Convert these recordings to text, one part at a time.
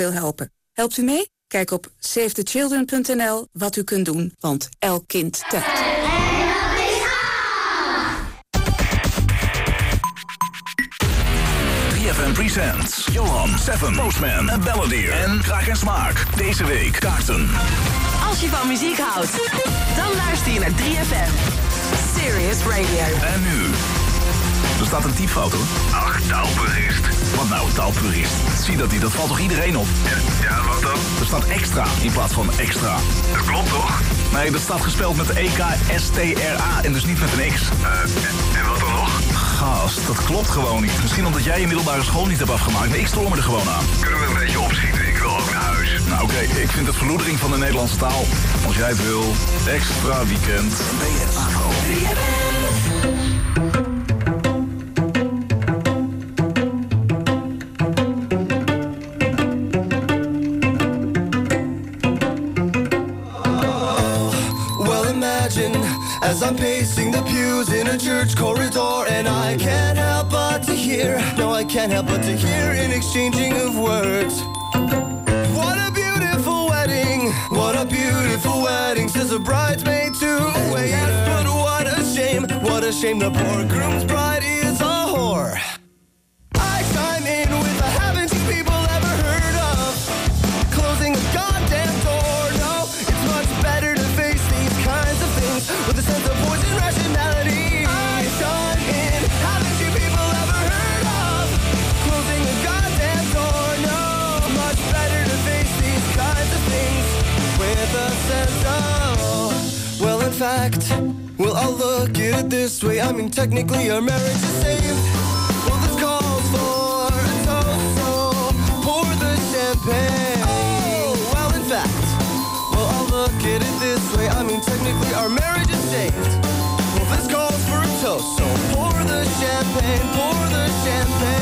wil helpen. Helpt u mee? Kijk op savethechildren.nl wat u kunt doen, want elk kind telt. 3FM Presents. Johan, Seven, Postman en Balladeer. En Kraak en Smaak. Deze week kaarten. Als je van muziek houdt, dan luister je naar 3FM. Serious Radio. En nu... Er staat een typfout hoor. Ach, taalpurist. Wat nou, taalpurist? Zie dat niet, dat valt toch iedereen op? Ja, wat dan? Er staat extra in plaats van extra. Dat klopt toch? Nee, dat staat gespeld met E-K-S-T-R-A en dus niet met een X. Eh, en wat dan nog? Gast, dat klopt gewoon niet. Misschien omdat jij je middelbare school niet hebt afgemaakt, maar ik stoor me er gewoon aan. Kunnen we een beetje opschieten? Ik wil ook naar huis. Nou oké, ik vind het verloedering van de Nederlandse taal. Als jij het wil, extra weekend. Well, as I'm pacing the pews in a church corridor, and I can't help but to hear. No, I can't help but to hear an exchanging of words. What a beautiful wedding! What a beautiful wedding! Says a bridesmaid to a waiter. But what a shame! What a shame! The poor groom's bride is a whore. With a sense. Well, in fact, well, I'll look at it this way. I mean, technically, our marriage is saved. Well, this calls for a toast, so pour the champagne. Oh, well, in fact, well, I'll look at it this way. I mean, technically, our marriage is saved. Well, this calls for a toast, so pour the champagne, pour the champagne.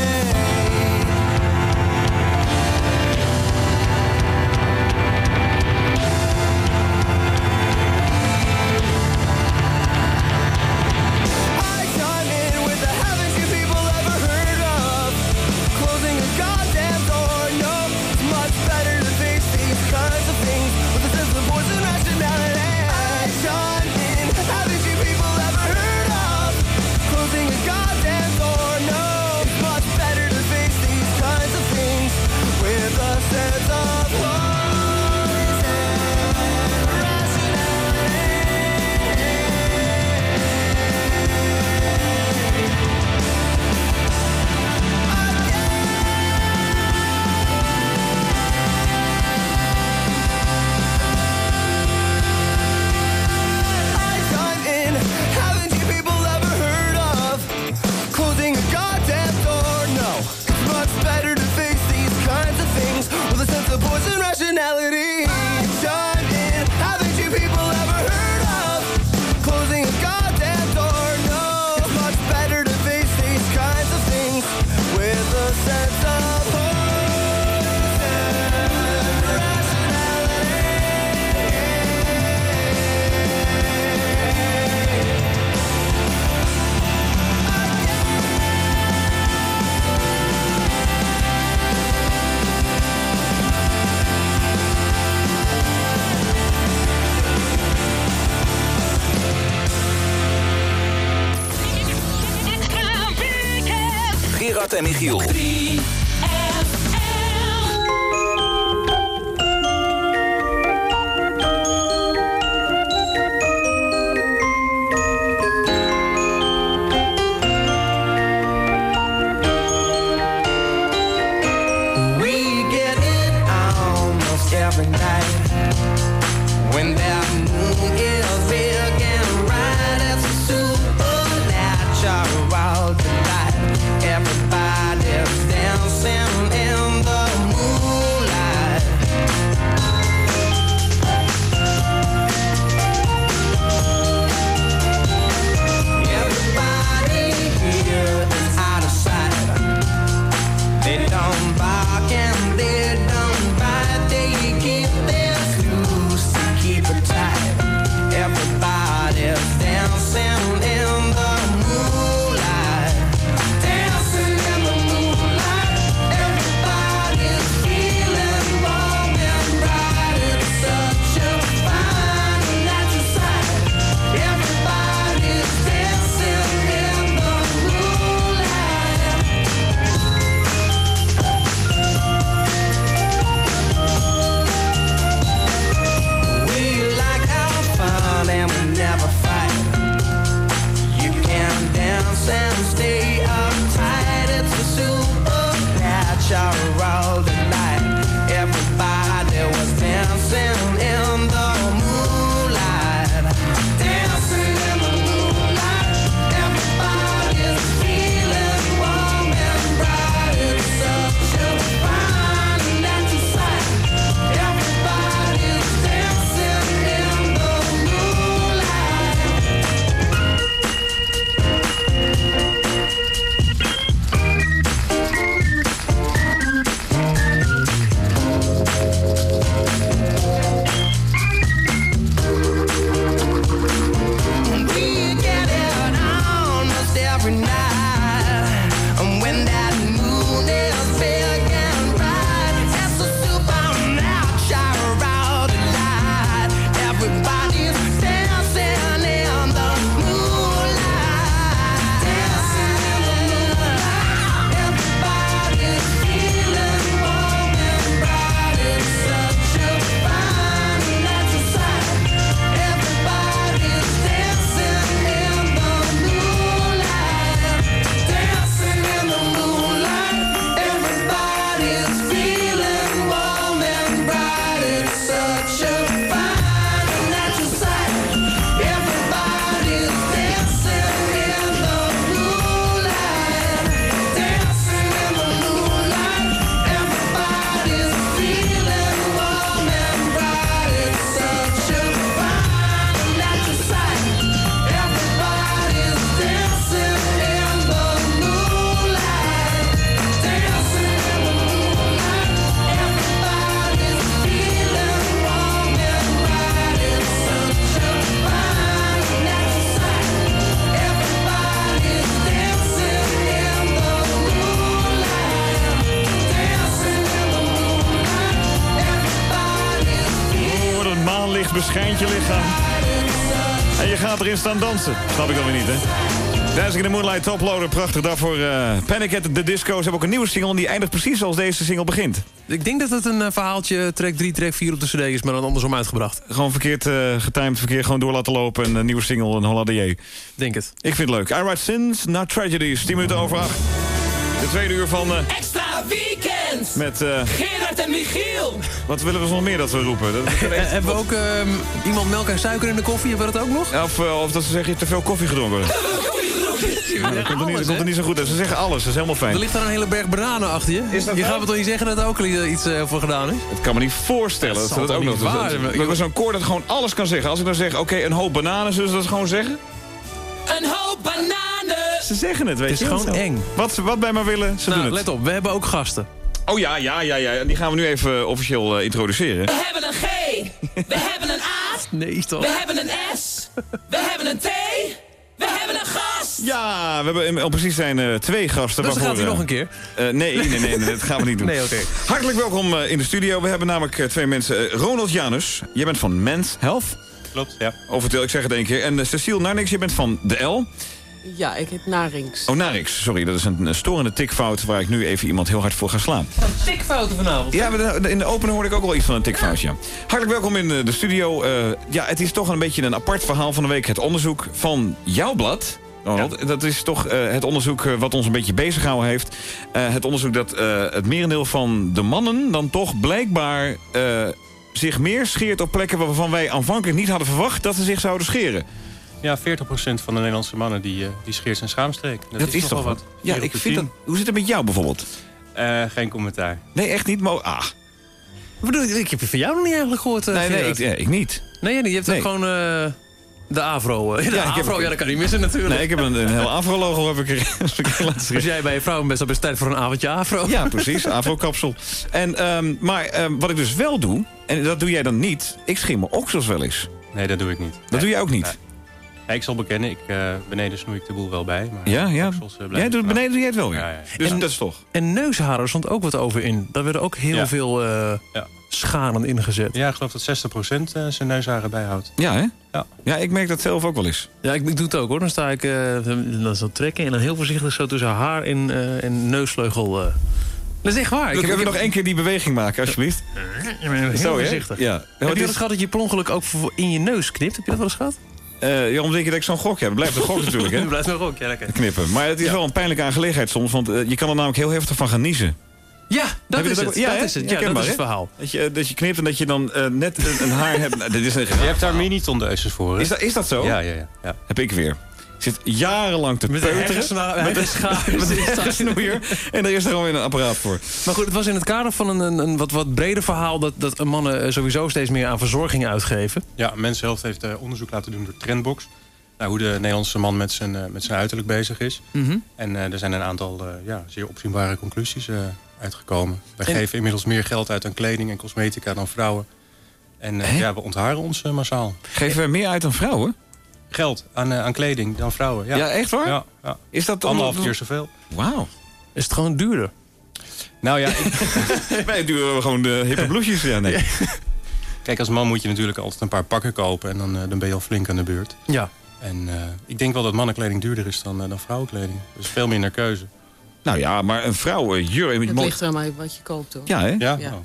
Gerard en staan dansen. Snap ik dan weer niet, hè? Dancing in the Moonlight Toploader, prachtig. Daarvoor uh, Panic at the Disco. Ze hebben ook een nieuwe single en die eindigt precies zoals deze single begint. Ik denk dat het een eh, verhaaltje track 3, track 4 op de cd is, maar dan andersom uitgebracht. Gewoon verkeerd uh, getimed, verkeer gewoon door laten lopen. En een nieuwe single, een Holladier. Denk het. Ik vind het leuk. I Write Sins, Not Tragedies. 10 minuten over 8. De tweede uur van... Uh, Extra Weekend! Met... Uh, Gerard en Michiel! Wat willen we nog meer dat we roepen? Dat echt... Hebben we ook uh, iemand melk en suiker in de koffie? Hebben we dat ook nog? Of, of dat ze zeggen, je te veel koffie gedronken. Ja, dat, komt er, niet, dat komt er niet zo goed uit. Ze zeggen alles, dat is helemaal fijn. Er ligt daar een hele berg bananen achter je. Is dat je gaat me toch niet zeggen dat er ook iets uh, voor gedaan is? Het kan me niet voorstellen dat, dat ze dat ook nog waar. Dat, dat, dat zo'n koor dat gewoon alles kan zeggen. Als ik dan zeg, oké, okay, een hoop bananen, zullen ze dat gewoon zeggen? Een hoop bananen! Ze zeggen het, weet je. Het is gewoon eng. Wat ze wat bij maar willen, ze nou, doen het. let op, we hebben ook gasten. Oh ja, ja, ja, ja. Die gaan we nu even officieel uh, introduceren. We hebben een G. We hebben een A. Nee, toch? We hebben een S. We hebben een T. We hebben een gast! Ja, we hebben om precies zijn uh, twee gasten. Dus dan gaat hij uh, nog een keer? Uh, nee, nee, nee, nee, dat gaan we niet doen. Nee, oké. Okay. Hartelijk welkom in de studio. We hebben namelijk twee mensen. Ronald Janus, jij bent van Men's Health. Klopt, ja. Overtel, ik zeg het één keer. En Cecile Narnix, je bent van de L. Ja, ik heet Narings. Oh, Narix. Sorry, dat is een, een storende tikfout... waar ik nu even iemand heel hard voor ga slaan. Tikfouten vanavond? Ja, in de opener hoorde ik ook wel iets van een tikfout, ja. Hartelijk welkom in de studio. Uh, ja, het is toch een beetje een apart verhaal van de week. Het onderzoek van jouw blad... Ja. dat is toch uh, het onderzoek wat ons een beetje bezig gehouden heeft. Uh, het onderzoek dat het merendeel van de mannen dan toch blijkbaar zich meer scheert op plekken waarvan wij aanvankelijk niet hadden verwacht dat ze zich zouden scheren. Ja, 40% van de Nederlandse mannen die, die scheert zijn schaamstreek. Dat, dat is, is toch wat? Ja, ik vind dat, hoe zit het met jou bijvoorbeeld? geen commentaar. Nee, echt niet? Maar, ah. Wat bedoel, ik heb je van jou nog niet eigenlijk gehoord. nee, nee ik, ja, ik, niet. Nee, je hebt nee. ook gewoon... De Afro. De ja, Afro, heb, ja, dat kan niet missen natuurlijk. Nee, ik heb een, een heel Afro-logo heb ik, laten zien. Dus jij bij je vrouw best wel best tijd voor een avondje Afro. Ja, precies. Afro-kapsel. En, um, maar um, wat ik dus wel doe, en dat doe jij dan niet... ik schim mijn oksels wel eens. Nee, dat doe ik niet. Dat nee. doe jij ook niet? Nee. Ja, ik zal bekennen, ik, uh, beneden snoei ik de boel wel bij. Maar ja, ja. Uh, jij doet, beneden doe jij het wel weer. Ja, ja. Dus en, dat is toch. En neusharen stond ook wat over in. Daar werden ook heel ja. veel uh, ja. scharen ingezet. Ja, ik geloof dat 60% zijn neusharen bijhoudt. Ja, hè? Ja. ja, ik merk dat zelf ook wel eens. Ja, ik, ik doe het ook hoor. Dan sta ik dan zo trekken en dan heel voorzichtig zo tussen haar en, en neusvleugel... Dat is echt waar. Ik heb, nog één keer die beweging maken, alsjeblieft. Heel Zo, voorzichtig. Ja. Heb je wel eens gehad dat je per ongeluk ook in je neus knipt? Heb je dat wel eens gehad? Uh, waarom denk je dat ik zo'n gok heb? Het blijft een gok natuurlijk, hè? Het blijft een gok, ja, lekker. Knippen. Maar het is ja. wel een pijnlijke aangelegenheid soms, want uh, je kan er namelijk heel heftig van gaan niezen. Ja, dat, is dat, het. Ja, dat is het. Ja, dat is het verhaal. Dat je, dat je knipt en dat je dan uh, net een, een haar hebt. Nou, dit is een je hebt daar mini-tondeuses voor, hè? Is dat, is dat zo? Ja, ja, ja, ja. Heb ik weer. Ik zit jarenlang te met peuteren. Met een schaar. en er is er gewoon weer een apparaat voor. Maar goed, het was in het kader van een, een, een wat, wat breder verhaal... Dat, dat mannen sowieso steeds meer aan verzorging uitgeven. Ja, Mensenhelft heeft uh, onderzoek laten doen door Trendbox. Nou, hoe de Nederlandse man met zijn, uh, met zijn uiterlijk bezig is. Mm -hmm. En uh, er zijn een aantal ja, zeer opzienbare conclusies uitgekomen. Wij en... geven inmiddels meer geld uit aan kleding en cosmetica dan vrouwen. En ja, we ontharen ons massaal. Geven we meer uit dan vrouwen? Geld aan, aan kleding dan vrouwen, ja. Ja, echt waar? Ja. ja. Is dat Anderhalf keer zoveel. Wauw. Is het gewoon duurder? Nou ja... Ik... Wij duren gewoon de hippe bloesjes. Ja, nee. Kijk, als man moet je natuurlijk altijd een paar pakken kopen... en dan, uh, dan ben je al flink aan de beurt. Ja. En uh, ik denk wel dat mannenkleding duurder is dan, uh, dan vrouwenkleding. Dus veel minder keuze. Nou ja, maar een vrouw... Uh, het ligt er aan mij wat je koopt, hoor. Ja, hè? Ja, ja. Oh.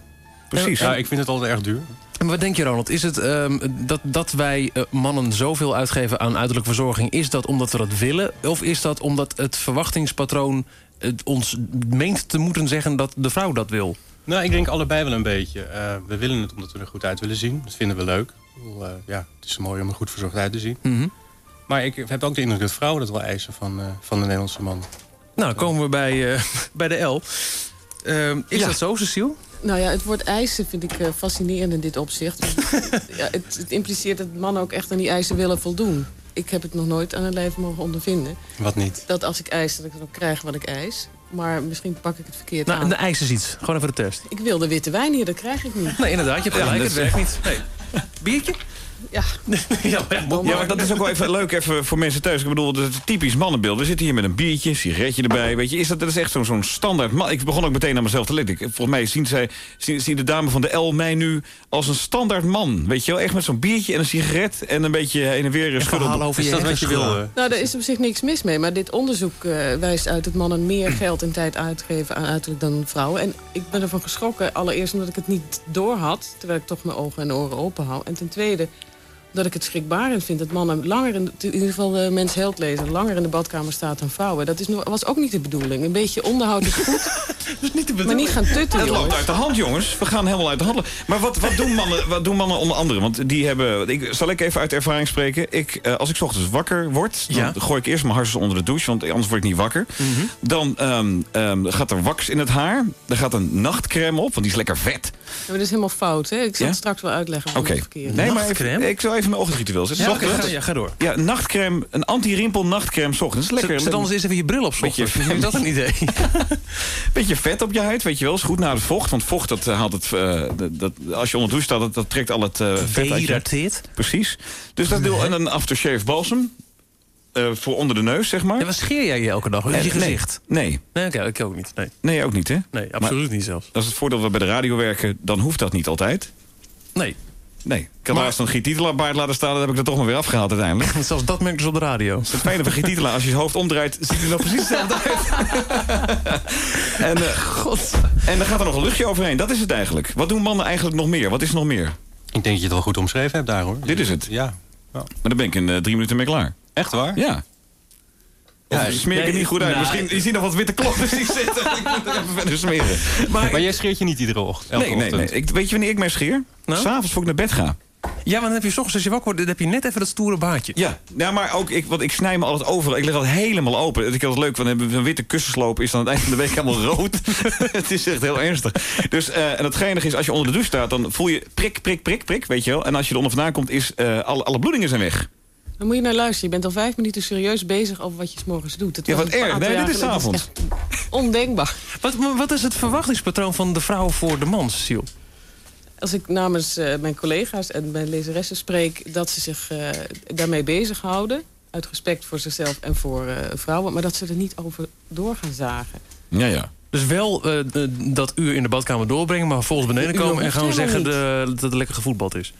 Precies. Ja, ik vind het altijd erg duur. En wat denk je, Ronald? Is het um, dat, dat wij uh, mannen zoveel uitgeven aan uiterlijke verzorging... is dat omdat we dat willen? Of is dat omdat het verwachtingspatroon het ons meent te moeten zeggen... dat de vrouw dat wil? Nou, ik denk allebei wel een beetje. Uh, we willen het omdat we er goed uit willen zien. Dat vinden we leuk. Uh, ja, het is mooi om er goed verzorgd uit te zien. Mm -hmm. Maar ik heb ook de indruk dat vrouwen dat wel eisen van, uh, van de Nederlandse man. Nou, komen we bij, bij de L. Ehm, is Ja. dat zo, Cecile? Nou ja, het woord eisen vind ik eh, fascinerend in dit opzicht. ja, het, het impliceert dat mannen ook echt aan die eisen willen voldoen. Ik heb het nog nooit aan het leven mogen ondervinden. Wat niet? Dat als ik eis, dat ik dan ook krijg wat ik eis. Maar misschien pak ik het verkeerd Nou, aan. de eis is iets. Gewoon even de test. Ik wil de witte wijn hier, dat krijg ik niet. Nee, inderdaad. Je hebt gelijk. dat het werkt niet. Nee. Biertje? Ja. ja, maar, Ja, maar dat is ook wel even leuk even voor mensen thuis. Ik bedoel, dat is een typisch mannenbeeld. We zitten hier met een biertje, een sigaretje erbij. Weet je, is dat, dat is echt zo'n zo'n standaard man. Ik begon ook meteen aan mezelf te letten. Ik- Volgens mij zien, zij, zien, zien de dame van de L mij nu als een standaard man. Weet je wel, echt met zo'n biertje en een sigaret... en een beetje heen en weer schudden. verhalen over Is dat wat je wil? eh? Nou, daar is op zich niks mis mee. Maar dit onderzoek eh, wijst uit dat mannen meer geld en tijd uitgeven aan uiterlijk dan vrouwen. En ik ben ervan geschrokken. Allereerst omdat ik het niet door had. Terwijl ik toch mijn ogen en oren open En ten tweede dat ik het schrikbarend vind dat mannen langer, in, in ieder geval de mens held lezen, langer in de badkamer staat dan vrouwen. Dat is, nog- was ook niet de bedoeling. Een beetje onderhoud is goed, Dat is niet de maar bedoeling. niet gaan tutten, Het loopt uit de hand, jongens. We gaan helemaal uit de hand. Maar wat, wat, doen, mannen, wat doen mannen onder andere? Want die hebben... Ik, zal ik even uit ervaring spreken? Ik, eh, als ik 's ochtends wakker word... dan Ja. gooi ik eerst mijn harsjes onder de douche... want anders word ik niet wakker. Dan ehm, ehm, gaat er wax in het haar. Er gaat een nachtcreme op, want die is lekker vet. Ja, maar dat is helemaal fout, hè? Ik zal Ja? het straks wel uitleggen. Oké. Okay. verkeerd. Nee, maar even, ik zal even mijn ochtendritueel zetten. Ja, ochtends- ga, ja, ga door. ja, nachtcreme, een anti-rimpel nachtcreme 's ochtends. Lekker, Zet, zet anders eens even je bril op, Beetje- Beetje, Is dat een idee? beetje vet op je huid, weet je wel. Is goed naar het vocht, want vocht dat eh, haalt het... eh, dat, als je onder de douche staat, dat, dat trekt al het eh, vet uit je Gehydrateerd. Precies. Dus dat doe en een aftershave balsem. voor onder de neus, zeg maar. Ja, wat scheer jij je elke dag? Eh, je nee. gezicht? Nee, Nee, oké, ik ook niet. Nee, nee, ook niet, hè? nee absoluut niet zelfs. Dat is het voordeel dat we bij de radio werken. Dan hoeft dat niet altijd. Nee, Nee. Ik had laatst een Giet Titelaar baard laten staan. Dan heb ik dat toch maar weer afgehaald uiteindelijk. zelfs dat merk je dus op de radio. Het fijne van Giet Titelaar, als je je hoofd omdraait... ziet hij er nog precies hetzelfde uit. en, eh, God. en dan gaat er nog een luchtje overheen. Dat is het eigenlijk. Wat doen mannen eigenlijk nog meer? Wat is er nog meer? Ik denk dat je het wel goed omschreven hebt daar, hoor. Dit is het. Ja. Maar dan ben ik in eh, drie minuten mee klaar. Echt waar? Ja. Ja, smeer ik niet goed uit? nou, Misschien, je ziet nog wat witte kloppen die zitten. ik moet er even verder smeren. Maar, Maar jij scheert je niet iedere ochtend? elke nee, nee, nee. Ik, weet je wanneer ik mij scheer? Nou? S'avonds voor ik naar bed ga. Ja, maar dan heb je 's ochtends als je wakker wordt... dan heb je net even dat stoere baardje. Ja, ja maar ook, ik, want ik snij me altijd over. Ik leg dat helemaal open. Ik vind het leuk, want dan hebben we een witte kussensloop... is dan aan het eind van de week helemaal rood. het is echt heel ernstig. Dus, eh, en het geinige is, als je onder de douche staat... dan voel je prik, prik, prik, prik, weet je wel. En als je er onder vandaan komt, is eh, alle, alle bloedingen zijn weg. Dan moet je naar luisteren. Je bent al vijf minuten serieus bezig over wat je 's morgens doet. Het Ja, wat erg. Nee, dit is avonds. echt Ondenkbaar. Wat, wat is het verwachtingspatroon van de vrouw voor de man, Cecile? Als ik namens eh, mijn collega's en mijn lezeressen spreek... dat ze zich eh, daarmee bezighouden. Uit respect voor zichzelf en voor eh, vrouwen. Maar dat ze er niet over door gaan zagen. Ja, ja. Dus wel eh, dat uur in de badkamer doorbrengen... maar vervolgens beneden komen en gewoon zeggen de, dat het lekker gevoetbald is.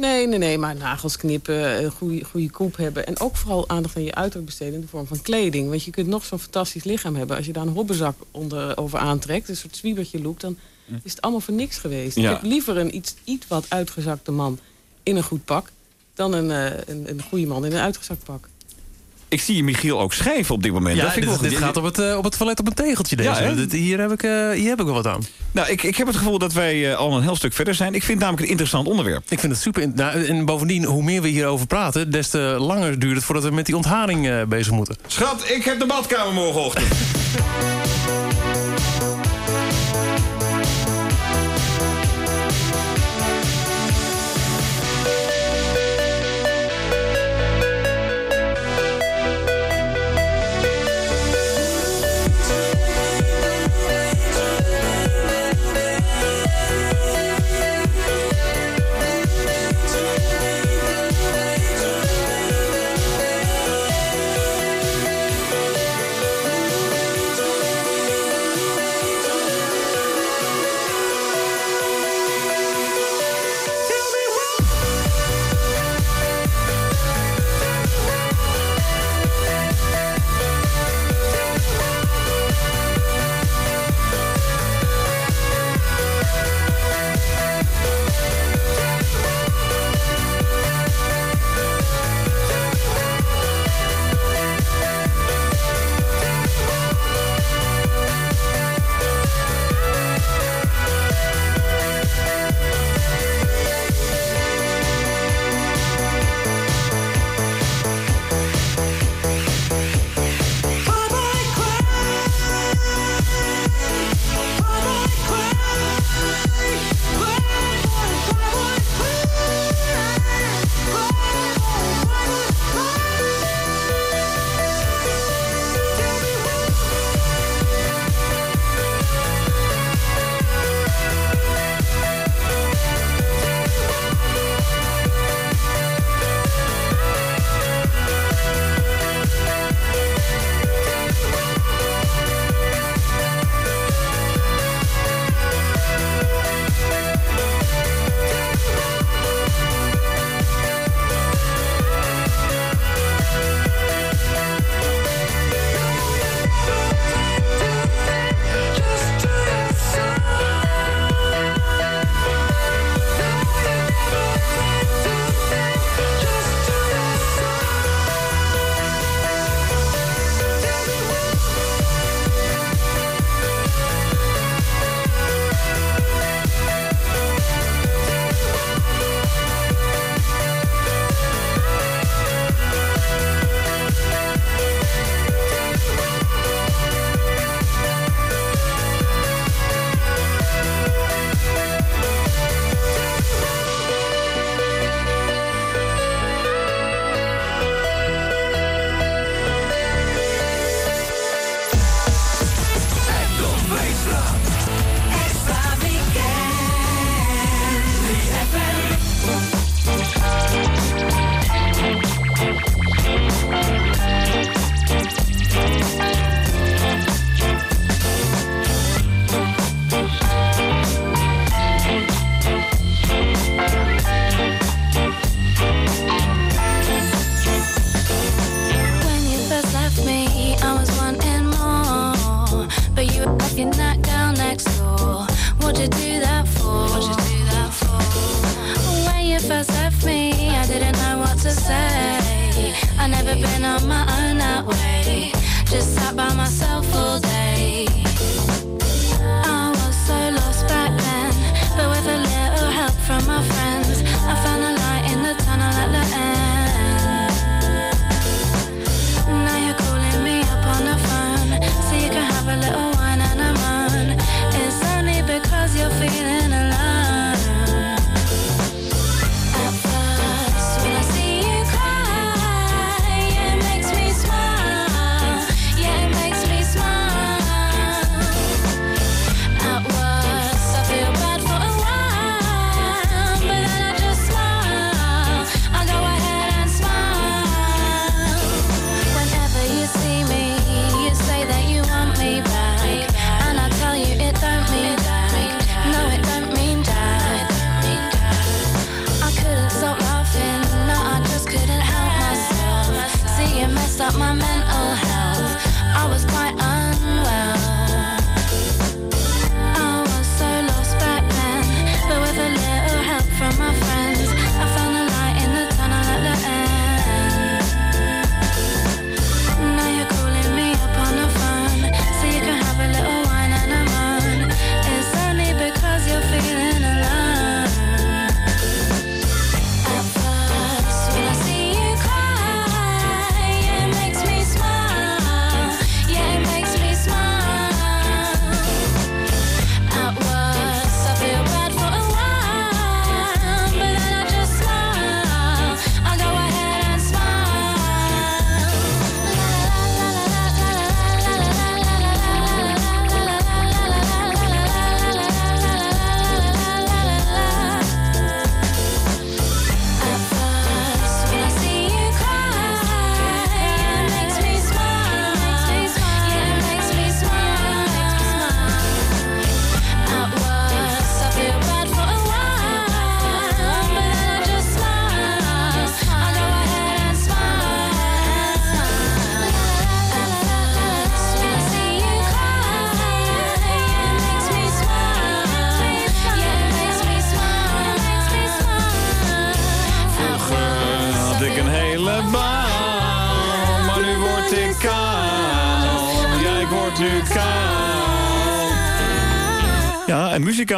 Nee, nee, nee, maar nagels knippen, een goede, goede koep hebben... en ook vooral aandacht aan je uiterlijk besteden in de vorm van kleding. Want je kunt nog zo'n fantastisch lichaam hebben... als je daar een hobbenzak onder, over aantrekt, een soort zwiebertje look... dan is het allemaal voor niks geweest. Ja. Ik heb liever een iets, iets wat uitgezakte man in een goed pak... dan een, eh, een, een goede man in een uitgezakt pak. Ik zie je Michiel ook schrijven op dit moment. Ja, dat vind ik dit, wel dit gaat op het, eh, op het toilet op een tegeltje. Deze. Ja? Dit- hier, heb ik, eh, hier heb ik wel wat aan. Nou, ik, ik heb het gevoel dat wij eh, al een heel stuk verder zijn. Ik vind het namelijk een interessant onderwerp. Ik vind het super. in- Nou, en bovendien, hoe meer we hierover praten... des te langer duurt het voordat we met die ontharing eh, bezig moeten. Schat, ik heb de badkamer morgenochtend.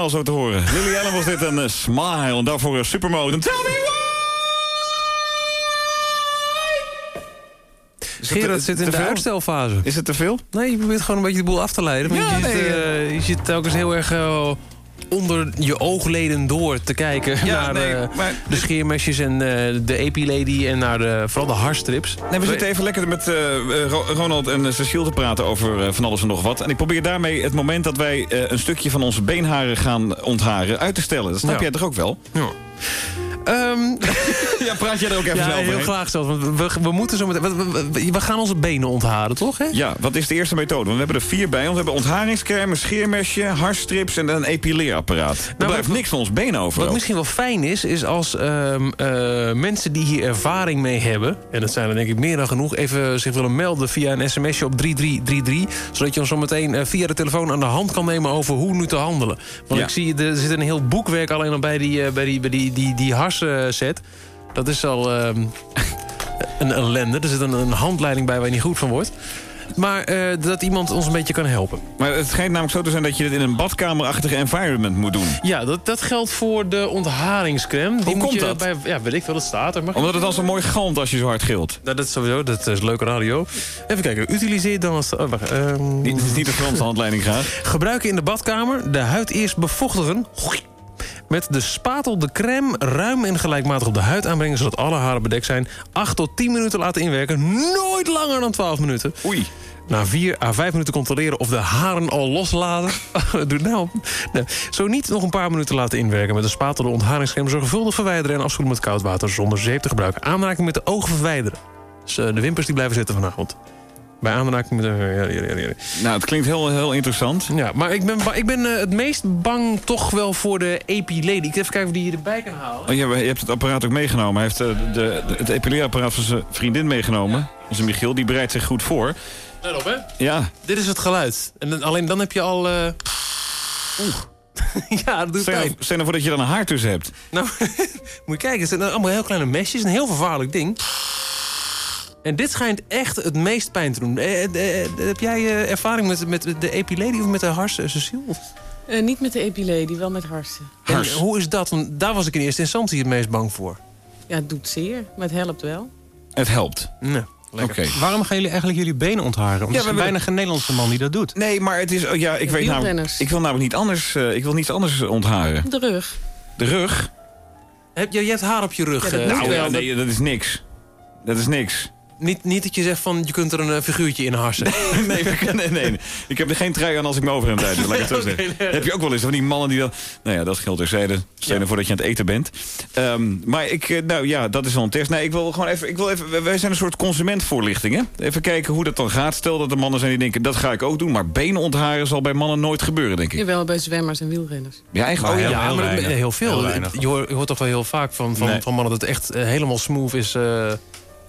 Zo te horen. Lily Allen was dit een eh, smile. En daarvoor een supermode. Tell me Gerard zit in de uitstelfase. Is het te veel? Nee, je probeert gewoon een beetje de boel af te leiden. Want Ja, je, zit, nee, eh, je zit telkens heel erg eh, onder je oogleden door te kijken... Ja, naar nee, eh, maar- de scheermesjes en eh, de epilady en naar de, vooral de haarstrips. Nee, we zitten even lekker met eh, Ro- Ronald en Cecile te praten over van alles en nog wat. En ik probeer daarmee het moment dat wij een stukje van onze beenharen gaan ontharen uit te stellen. Dat snap Ja. jij toch ook wel? Ja. Ehm, Ja, praat jij er ook even ja, zelf heel graag zelfs. Want we, we moeten zo meteen... We, we- we- we gaan onze benen ontharen, toch? Hè? Ja, wat is de eerste methode? Want we hebben er vier bij ons. We hebben ontharingscrème, een scheermesje, haarstrips en een epileerapparaat. Er Nou, blijft wat- niks van ons been over. Wat ook. misschien wel fijn is, is als ehm, eh, mensen die hier ervaring mee hebben... en dat zijn er denk ik meer dan genoeg... even zich willen melden via een sms'je op 3333... zodat je ons zo meteen eh, via de telefoon aan de hand kan nemen... over hoe nu te handelen. Want Ja. ik zie, er zit een heel boekwerk alleen al bij die, eh, bij die, bij die, die, die harsenset. Dat is al ehm, een ellende. Er zit een, een handleiding bij waar je niet goed van wordt. Maar eh, dat iemand ons een beetje kan helpen. Maar het schijnt namelijk zo te zijn dat je dit in een badkamerachtige environment moet doen. Ja, dat, dat geldt voor de ontharingscrème. Die Hoe moet komt je dat? Bij, ja, weet ik veel, dat staat er. Maar Omdat het dan zo mooi galmt als je zo hard gilt. Nou, dat is sowieso, dat is leuke radio. Even kijken, utiliseer dan als... Oh, wacht, ehm, Niet, het is niet de Franse handleiding graag. Gebruiken in de badkamer, de huid eerst bevochtigen... Met de spatel de crème ruim en gelijkmatig op de huid aanbrengen... zodat alle haren bedekt zijn. 8 tot 10 minuten laten inwerken. Nooit langer dan 12 minuten. Oei. Na 4 à 5 minuten controleren of de haren al loslaten. Doe nou. Nee. Zo niet nog een paar minuten laten inwerken. Met een spatel de ontharingscrème zorgvuldig verwijderen... en afspoelen met koud water zonder zeep te gebruiken. Aanraking met de ogen verwijderen. Dus eh, de wimpers die blijven zitten vanavond. Bij aanraking met. Ja, ja, ja, ja. Nou, het klinkt heel, heel interessant. Ja, maar ik ben, ik ben eh, het meest bang toch wel voor de epilady. Ik even kijken of die hier erbij kan halen. Oh, ja, je hebt het apparaat ook meegenomen. Hij heeft eh, de, de- het epileerapparaat van zijn vriendin meegenomen. Onze Michiel, die bereidt zich goed voor. Let op, hè. Ja, Dit is het geluid. En dan- alleen dan heb je al... eh, Oeh. ja, dat doet pijn. stel nou voor dat je dan een haar tussen hebt. Nou, moet je kijken, het zijn allemaal heel kleine mesjes. Een heel vervaarlijk ding. En dit schijnt echt het meest pijn te doen. Eh, eh, eh, heb jij eh, ervaring met, met de epilady of met de hars, eh, Cecile? Niet met de epilady, wel met harsen. En hoe is dat? Want daar was ik in eerste instantie het meest bang voor. Ja, het doet zeer, maar het helpt wel. Het helpt. Nee, Oké. Waarom gaan jullie eigenlijk jullie benen ontharen? Want Ja, er is we bijna geen Nederlandse man die dat doet. Nee, maar het is... oh Ja, ik Ja, weet namelijk... Ik wil namelijk niet anders... eh, ik wil niets anders ontharen. De rug. De rug? Heb, je, je hebt haar op je rug. Ja, dat eh, Nou wel. ja, nee, dat is niks. Dat is niks. Niet, niet dat je zegt van je kunt er een eh, figuurtje in harsen. nee, nee, nee, nee. Ik heb er geen trui aan als ik me over hem tijd laat nee. Heb je ook wel eens van die mannen die dan... Nou ja, dat geldt terzijde. Stel je voor dat je aan het eten bent. Ehm, maar ik, eh, nou ja, dat is wel een test. Nee, ik wil gewoon even... Ik wil even wij zijn een soort consumentvoorlichting, hè? Even kijken hoe dat dan gaat. Stel dat er mannen zijn die denken, dat ga ik ook doen. Maar benen ontharen zal bij mannen nooit gebeuren, denk ik. Jawel, bij zwemmers en wielrenners. Ja, eigenlijk... Maar oh, ja. heel- ja, maar heel veel. Heel je, hoort, je hoort toch wel heel vaak van, van, Nee. van mannen dat het echt eh, helemaal smooth is. eh.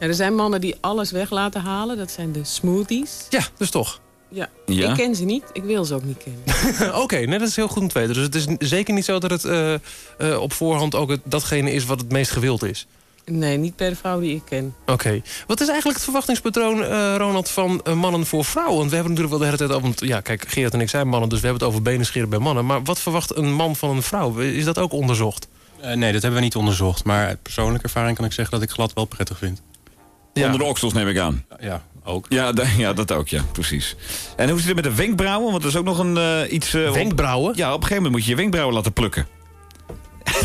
Ja, er zijn mannen die alles weg laten halen. Dat zijn de smoothies. Ja, dus toch. Ja. Ja? Ik ken ze niet. Ik wil ze ook niet kennen. Oké, nee, dat is heel goed om te weten. Dus het is zeker niet zo dat het eh, eh, op voorhand ook het, datgene is wat het meest gewild is. Nee, niet bij de vrouw die ik ken. Oké. Wat is eigenlijk het verwachtingspatroon, eh, Ronald, van mannen voor vrouwen? Want we hebben natuurlijk wel de hele tijd over... Want, ja, kijk, Geert en ik zijn mannen, dus we hebben het over benen scheren bij mannen. Maar wat verwacht een man van een vrouw? Is dat ook onderzocht? Eh, nee, dat hebben we niet onderzocht. Maar uit persoonlijke ervaring kan ik zeggen dat ik glad wel prettig vind. Ja. Onder de oksels neem ik aan. Ja, ook. Ja, ja, dat ook, ja, precies. En hoe zit het met de wenkbrauwen? Want dat is ook nog een eh, iets... eh, op- Wenkbrauwen? Ja, op een gegeven moment moet je je wenkbrauwen laten plukken.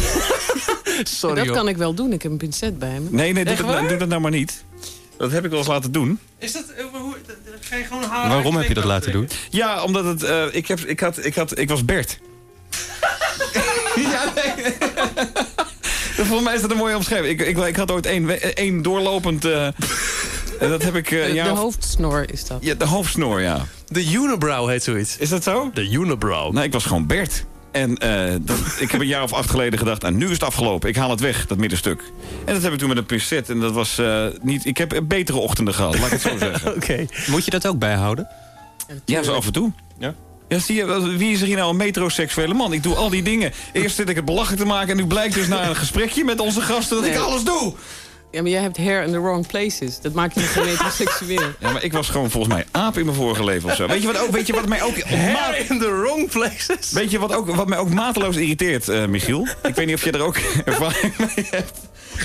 Sorry, dat hoor. kan ik wel doen. Ik heb een pincet bij me. Nee, nee, doe dat, nou- doe dat nou maar niet. Dat heb ik wel eens laten doen. Is dat... hoe, ga je gewoon haar Waarom heb je dat laten doen? Ja, omdat het... eh, ik, heb, ik, had, ik, had, ik was Bert. ja, nee. Volgens mij is dat een mooie omschrijving. Ik, ik, ik had ooit één, we- één doorlopend... eh, en dat heb ik... eh, De, hoofdsnor is dat. ja, de hoofdsnor, ja. De unibrow heet zoiets. Is dat zo? De unibrow. Nou, ik was gewoon Bert. En eh, dat, ik heb een jaar of acht geleden gedacht, nou, nu is het afgelopen. Ik haal het weg, dat middenstuk. En dat heb ik toen met een pincet. En dat was eh, niet... Ik heb betere ochtenden gehad, laat ik het zo zeggen. Oké. Moet je dat ook bijhouden? Ja, zo af en toe. Ja. Ja, zie je, wie is er hier nou een metroseksuele man? Ik doe al die dingen. Eerst zit ik het belachelijk te maken... en nu blijkt dus na een gesprekje met onze gasten dat ik alles doe. Ja, maar jij hebt hair in the wrong places. Dat maakt je geen metroseksueel. Ja, maar ik was gewoon volgens mij aap in mijn vorige leven of zo. Weet je wat, ook, weet je wat mij ook... Hair in the wrong places. Weet je wat, ook, wat mij ook mateloos irriteert, eh, Michiel? Ik weet niet of je er ook ervaring mee hebt.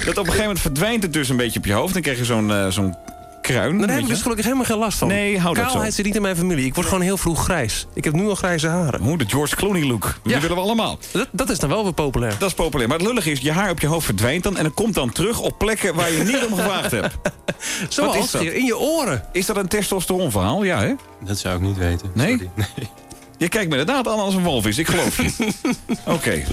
Dat op een gegeven moment verdwijnt het dus een beetje op je hoofd. Dan krijg je zo'n eh, zo'n kruin. Daar weet heb ik dus gelukkig helemaal geen last van. Nee, hou dat zo. Kaalheid zit niet in mijn familie. Ik word gewoon heel vroeg grijs. Ik heb nu al grijze haren. Hoe, de George Clooney look. Die Ja. willen we allemaal. Dat, dat is dan wel weer populair. Dat is populair. Maar het lullige is, je haar op je hoofd verdwijnt dan... en het komt dan terug op plekken waar je niet om gevraagd hebt. Zoals is dat? hier in je oren. Is dat een testosteronverhaal? Ja, hè? Dat zou ik niet weten. Nee? Sorry. nee. Je kijkt me inderdaad aan als een walvis. Ik geloof je. Oké.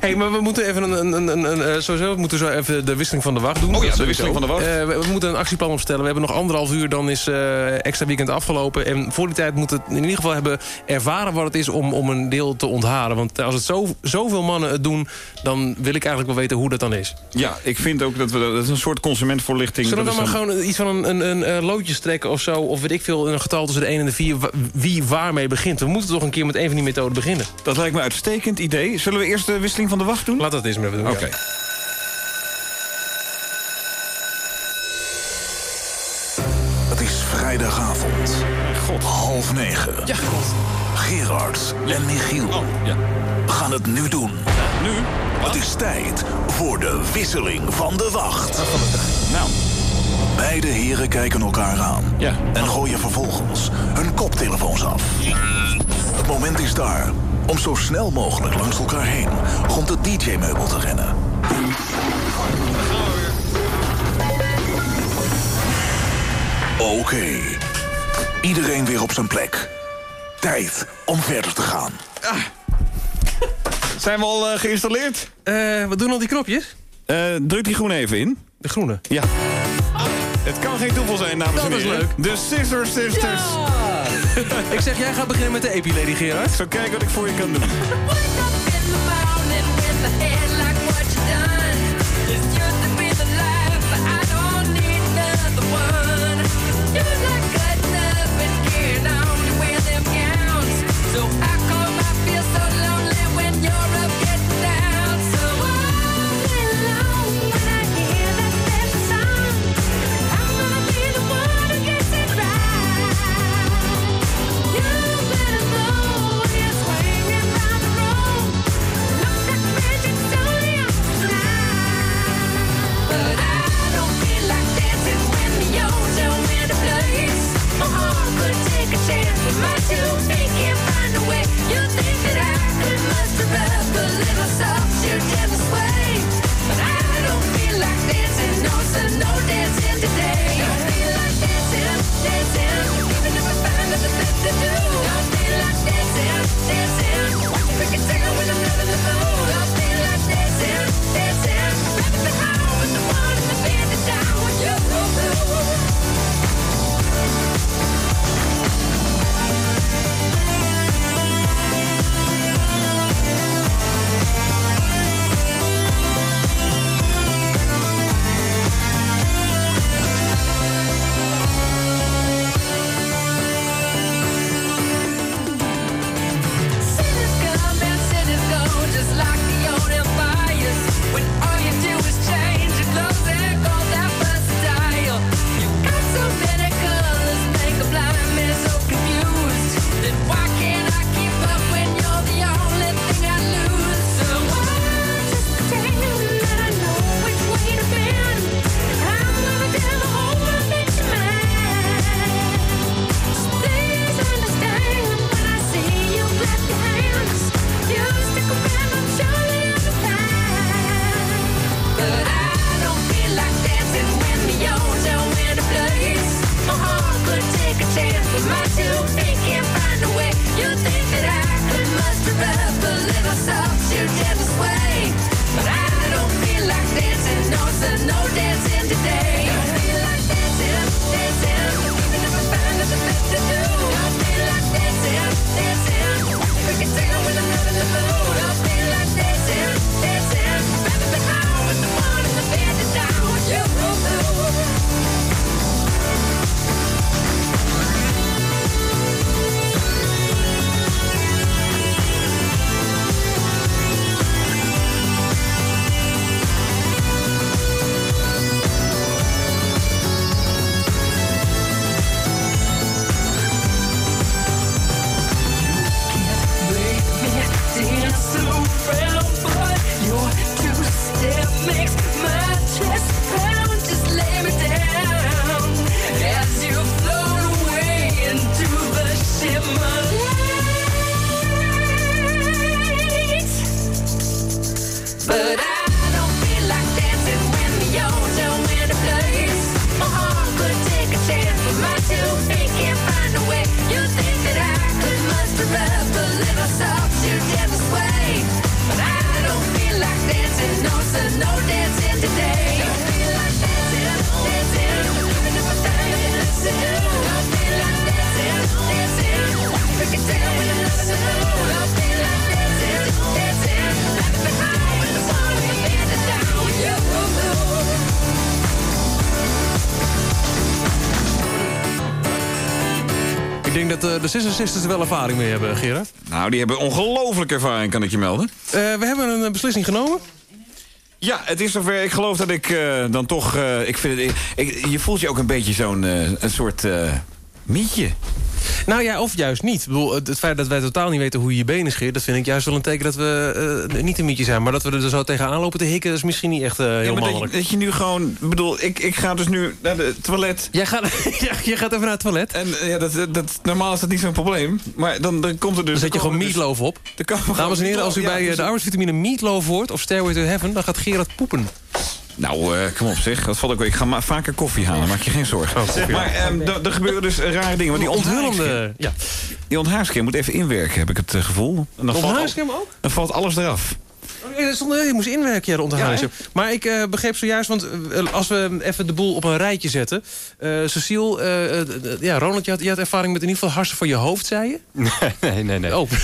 hey, maar we moeten even een, een, een, een, een, eh, sowieso we moeten zo even de wisseling van de wacht doen. Oh ja, de wisseling van de wacht. Eh, we, we moeten een actieplan opstellen. We hebben nog anderhalf uur, dan is eh, extra weekend afgelopen. En voor die tijd moeten we het in ieder geval hebben ervaren wat het is om, om een deel te ontharen. Want als het zo, zoveel mannen het doen, dan wil ik eigenlijk wel weten hoe dat dan is. Ja, ik vind ook dat we... Dat is een soort consumentvoorlichting. Zullen we dan is maar gewoon iets van een, een, een, eh, loodje trekken of zo? Of weet ik veel, een getal tussen de 1 en de 4. Wie waarmee begint? We moeten toch een keer met een van die methoden beginnen. Dat lijkt me een uitstekend idee. Zullen we eerst de wisseling van de wacht doen? Laat dat eens maar even doen. Oké. ja. Het is vrijdagavond. God. Half negen. Ja, Gerard en Michiel Oh, ja. gaan het nu doen. Nu? Het is tijd voor de wisseling van de wacht. Nou, Beide heren kijken elkaar aan. Ja. En gooien vervolgens hun koptelefoons af. Het moment is daar om zo snel mogelijk langs elkaar heen rond het DJ-meubel te rennen. Oké. Iedereen weer op zijn plek. Tijd om verder te gaan. zijn we al eh, geïnstalleerd? Eh, wat doen al die knopjes? Eh, druk die groen even in. De groene. Ja. Het kan geen toeval zijn, dames Dat en is heren. leuk. De Scissor Sisters. Ik zeg, jij gaat beginnen met de Epilady, Gerard. Zo kijk wat ik voor je kan doen. De Sister Sisters er wel ervaring mee hebben, Gerard. Nou, die hebben ongelooflijke ervaring, kan ik je melden. Eh, we hebben een eh, beslissing genomen. Ja, het is zover. Ik geloof dat ik eh, dan toch... ik vind het, ik, je voelt je ook een beetje zo'n een soort mietje. Nou ja, of juist niet. Ik bedoel, het, het feit dat wij totaal niet weten hoe je je benen scheert... dat vind ik juist wel een teken dat we eh, niet een mietje zijn. Maar dat we er zo tegenaan lopen te hikken... is misschien niet echt eh, heel Ja, maar dat, je- dat je nu gewoon... Ik bedoel, ik, ik ga dus nu naar het toilet. Jij gaat, ja, jij gaat even naar het toilet. En eh, ja, dat, dat, normaal is dat niet zo'n probleem. Maar dan, dan komt er dus... Dan zet je gewoon dus- meatloaf op. Dames en heren, als u bij de arbeidsvitamine meatloaf hoort... of Stairway to Heaven, dan gaat Gerard poepen. Nou, eh, kom op zeg. Dat valt ook wel. Ik ga ma- vaker koffie halen, maak je geen zorgen. maar ehm, er- gebeuren dus rare dingen. Maar die. Onthullende... Ja. Die onthaarscreme moet even inwerken, heb ik het eh, gevoel. En dan, valt, ook? dan valt alles eraf. Oh, nee, dat stond- nee, Je moest inwerken, ja, de maar ik eh, begreep zojuist, want als we even de boel op een rijtje zetten... eh Cecile, ja, Ronald, je had, je had ervaring met in ieder geval harsen voor je hoofd, zei je? Nee, nee, nee. Oh,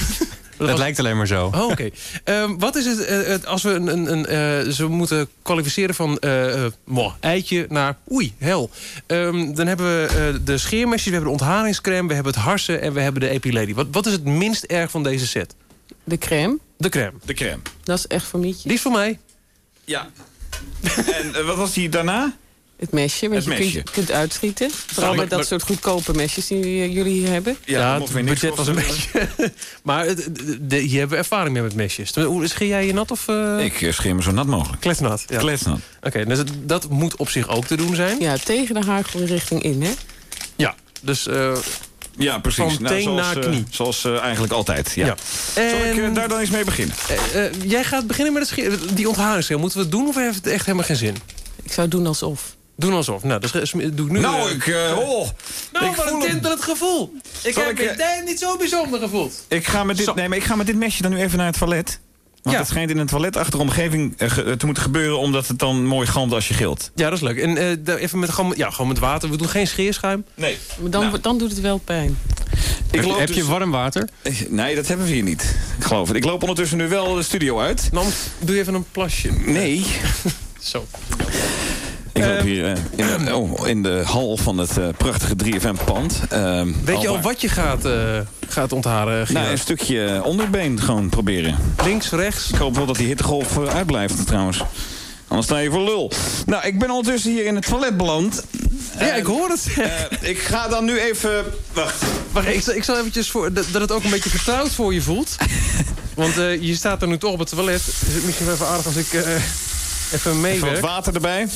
dat was- lijkt alleen maar zo. Oh, oké. Ehm, wat is het, eh, het als we een, een, een, eh, ze moeten kwalificeren van eh, eh, moh, eitje naar oei, hel. Ehm, dan hebben we eh, de scheermesjes, we hebben de ontharingscrème, we hebben het harsen en we hebben de epilady. Wat, wat is het minst erg van deze set? De crème, De crème. De crème. dat is echt voor mietje. Die is voor mij. Ja. en wat was die daarna? Het mesje, want Het je kunt, mesje. kunt uitschieten. Vooral maar- met dat maar- soort goedkope mesjes die eh, jullie hier hebben. Ja, weer het niks budget was een beetje... maar het- de, de- hier hebben we ervaring mee met mesjes. Hoe Scheer jij je nat of... eh Ik eh, scheer me zo nat mogelijk. Kletsnat. Ja. Kletsnat. Oké, dus dat moet op zich ook te doen zijn. Ja, tegen de haargroei richting in, hè? Ja, dus... eh, Ja, precies. Van teen zoals, naar knie. zoals eigenlijk altijd. Ja. ja. Zal ik daar dan eens mee beginnen? Jij gaat beginnen met het scheer, die ontharingsschil. Moeten we het doen of heeft het echt helemaal geen zin? Ik zou doen alsof. Doen alsof. Nou, dus eh, doe ik nu... nou, eh, ik... eh, oh, nou, ik wat een tintelend gevoel. Ik Zal heb ik, eh, meteen niet zo bijzonder gevoeld. Ik ga, met dit, Zo. nee, maar ik ga met dit mesje dan nu even naar het toilet. Want Ja. het schijnt in een toiletachtige omgeving ge- te moeten gebeuren... omdat het dan mooi galmt als je gilt. Ja, dat is leuk. En eh, even met, gewoon, met- ja, gewoon met water. We doen geen scheerschuim. Nee. Maar dan, Nou. dan doet het wel pijn. Ik Heb, loop heb dus- je warm water? Nee, dat hebben we hier niet. Ik geloof het. Ik loop ondertussen nu wel de studio uit. Dan doe je even een plasje. Nee. Zo. Ik loop Ehm, hier eh, in, de, oh, in de hal van het eh, prachtige 3FM-pand. Weet je al wat je gaat, eh, gaat ontharen, Gerard? Nou, een stukje onderbeen gewoon proberen. Links, rechts? Ik hoop wel dat die hittegolf uitblijft trouwens. Anders sta je voor lul. Nou, ik ben ondertussen hier in het toilet beland. Ja, ik hoor het. Ik ga dan nu even... Wacht. Wacht, ik zal, ik zal eventjes voor, dat, dat het ook een beetje vertrouwd voor je voelt. Want je staat er nu toch op het toilet. Is het misschien wel even aardig als ik even Even wat water erbij.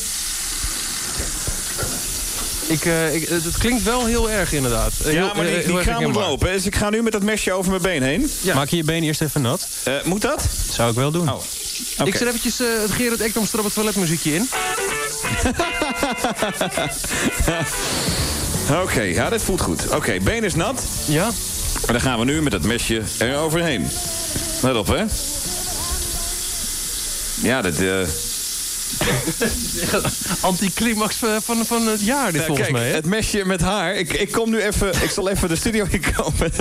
Ik, eh, ik, het klinkt wel heel erg inderdaad. Eh, heel- Ja, maar eh, die, heel die kraan moet lopen. Dus ik ga nu met dat mesje over mijn been heen. Ja. Maak je je been eerst even nat? Eh, moet dat? Zou ik wel doen. Oh. Oké. Ik zet eventjes eh, het Gerard Ekdom op het toiletmuziekje in. Oké, ja, dit voelt goed. Oké, been is nat. Ja? En dan gaan we nu met het mesje er overheen. Let op, hè. Ja, dat... eh Anticlimax van, van, van het jaar dit volgens kijk, mij. Hè? het mesje met haar. Ik, ik kom nu even... Ik zal even de studio inkomen.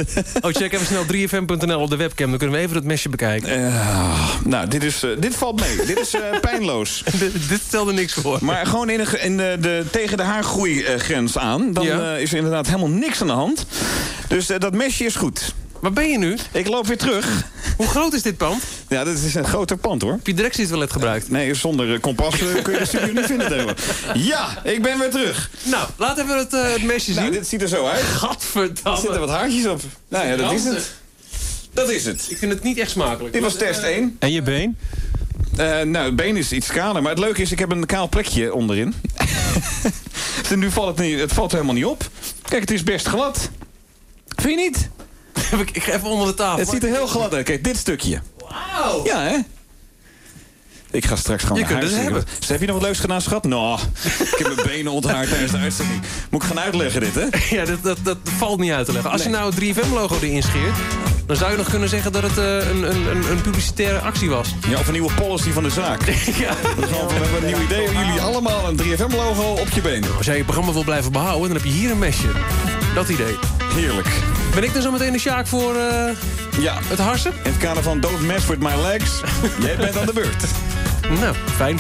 Oh, check even snel 3fm.nl op de webcam. Dan kunnen we even het mesje bekijken. Eh, nou, dit, is, eh, dit valt mee. dit is eh, pijnloos. dit, stelde niks voor. Maar gewoon in de, in de, de, tegen de haargroeigrens aan. Dan Ja. eh, is er inderdaad helemaal niks aan de hand. Dus eh, dat mesje is goed. Waar ben je nu? Ik loop weer terug. Hoe groot is dit pand? Ja, dit is een groter pand hoor. Heb je direct toilet gebruikt? Nee, zonder eh, kompas eh, kun je de studio niet vinden tegenwoordig. Ja, ik ben weer terug. Nou, laat even het, eh, het mesje zien. Nou, dit ziet er zo uit. Er Gadverdamme. zitten wat haartjes op. Nou ja, dat is het. Dat is het. Ik vind het niet echt smakelijk. Dit was test 1. En je been? Eh, nou, het been is iets kaler. Maar het leuke is, ik heb een kaal plekje onderin. Dus nu valt het, niet, het valt helemaal niet op. Kijk, het is best glad. Vind je niet? Ik, ik ga even onder de tafel. Het ziet er heel glad uit. Kijk, dit stukje. Wauw. Ja, hè? Ik ga straks gewoon Je naar kunt huis. hebben. Dus heb je nog wat leuks gedaan, schat? Nou, ik heb mijn benen onthaard tijdens de uitzending. Moet ik gaan uitleggen dit, hè? Ja, dat, dat, dat valt niet uit te leggen. Als je nou het 3FM-logo erin scheert... dan zou je nog kunnen zeggen dat het eh, een, een, een, publicitaire actie was. Ja, of een nieuwe policy van de zaak. ja. We, gaan- we hebben een nieuw idee. Jullie allemaal een 3FM-logo op je been. Als jij je programma wil blijven behouden, dan heb je hier een mesje. Dat idee. Heerlijk. Ben ik dan zo meteen de Sjaak voor eh, Ja. het harsen? In het kader van Don't Mess With My Legs. Jij bent aan de beurt. Nou, fijn.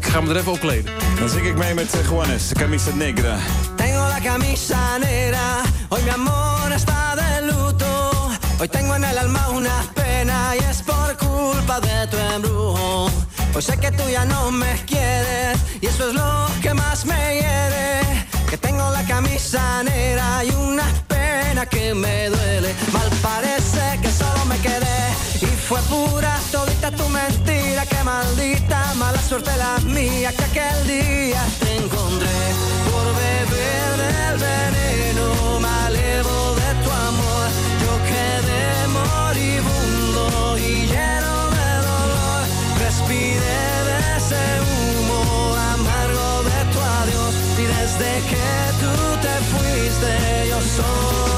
Ik ga me er even opkleden. Dan zing ik mee met eh, Juanes, Camisa Negra. Tengo la camisa negra, hoy mi amor está de luto. Hoy tengo en el alma una pena y es por culpa de tu embrujo. Hoy sé que tú ya no me quieres y eso es lo que más me hiere. Que tengo la camisa negra y una me duele. Mal parece que solo me quedé y fue pura todita tu mentira. Que maldita mala suerte la mía que aquel día te encontré por beber del veneno. Me alevo de tu amor. Yo quedé moribundo y lleno de dolor. Respiré de ese humo amargo de tu adiós. Y desde que tú te fuiste, yo la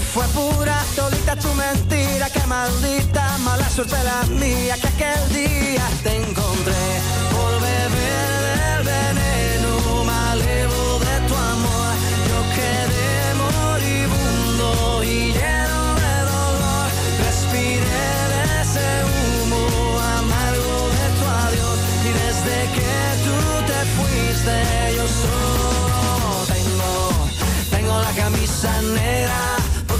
fue pura todita tu mentira, que maldita mala suerte la mía, que aquel día te encontré por beber del veneno, me alevo de tu amor, yo quedé moribundo y lleno de dolor, respiré de ese humo amargo de tu adiós. Y desde que tú te fuiste yo solo tengo, tengo la camisa negra,